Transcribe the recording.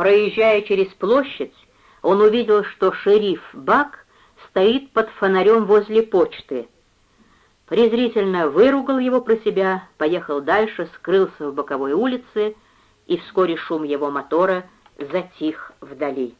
Проезжая через площадь, он увидел, что шериф Бак стоит под фонарем возле почты. Презрительно выругал его про себя, поехал дальше, скрылся в боковой улице, и вскоре шум его мотора затих вдали.